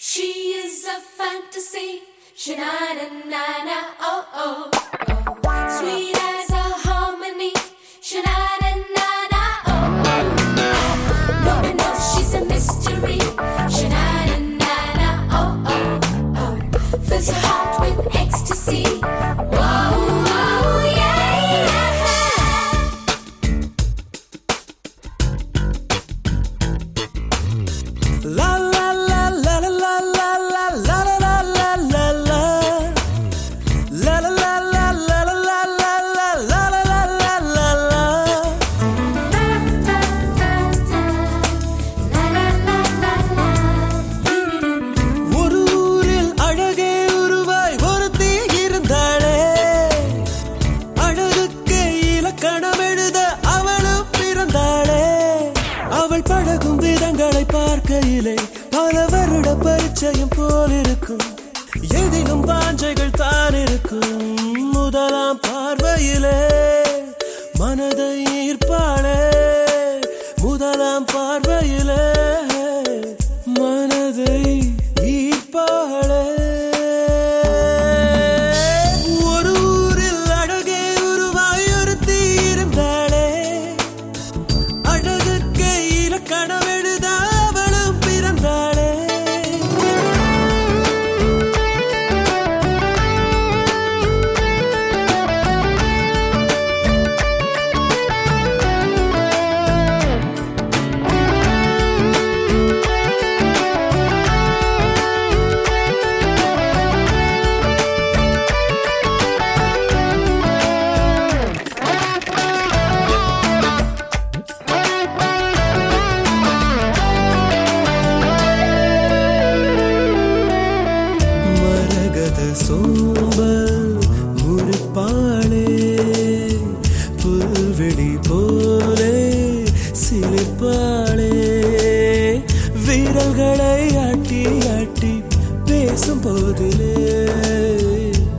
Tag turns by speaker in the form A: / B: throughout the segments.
A: She is a fantasy. Shanana, oh, oh, oh. Sweet as a harmony. Shanana, oh, oh. oh. No one knows she's a mystery. Shanana, oh, oh, oh. Fills your heart with ecstasy.
B: நிச்சயம் போல் இருக்கும். எதிலும் பாஞ்சைகள் தான் இருக்கும். முதலாம் பார்வையிலே மனதை ஈர்ப்பாளே. முதலாம் பார்வையிலே மனதை ஈர்ப்பாளே. ஒரு சோம்பல் முறிப்பாளே புல்வெளி போலே சிலிர்ப்பாளே வீரல்களை ஆட்டி ஆட்டி பேசும் போதிலே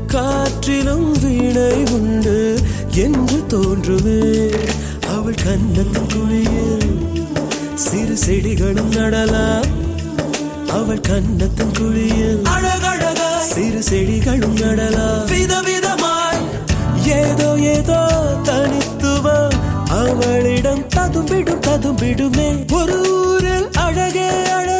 B: காற்றிலும் வீணை உண்டு என்று தோன்றுமே. அவள் கண்ணத்தின் குழியில் சிறு செடிகளும் நடலாம். அவள் கன்னத்தின் குழியில் அழகழ சிறு செடிகளும் நடலாம் விதவிதமாய் ஏதோ ஏதோ தனித்துவம் அவளிடம் ததும்பிடும் ததும்பிடுமே. ஒரு ஊரில் அழகே அழகே.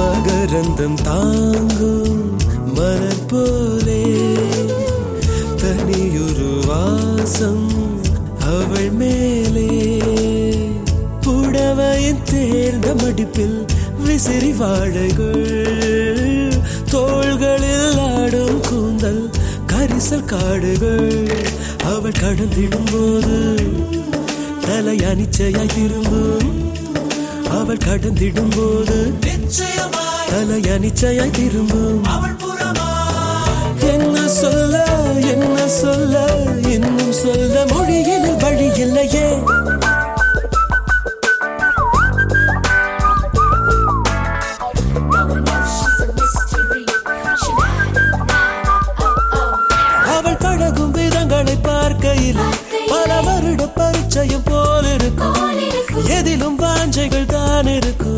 B: மகரந்தம் தாங்கும் மலர் போலே. தனியொரு வாசம் அவள் மேலே. புடவையின் தேர்ந்த மடிப்பில் விசிறி வாழைகள். தோள்களில் ஆடும் கூந்தல் கரிசல் காடுகள். அவள் கடந்திடும் போது தலையணிச்சையாய் திரும்பும். அவள் கடந்திடும் போது தலை அனிச்சையாய் திரும்பும். என்ன சொல்ல என்ன சொல்ல இன்னும் சொல்ல மொழியில் வழி இல்லையே. அவள் பழகும் விதங்களை பார்க்கையில் பல வருட பரிச்சயம் போல் இருக்கும். சஞ்சைகள் தான் இருக்கும்.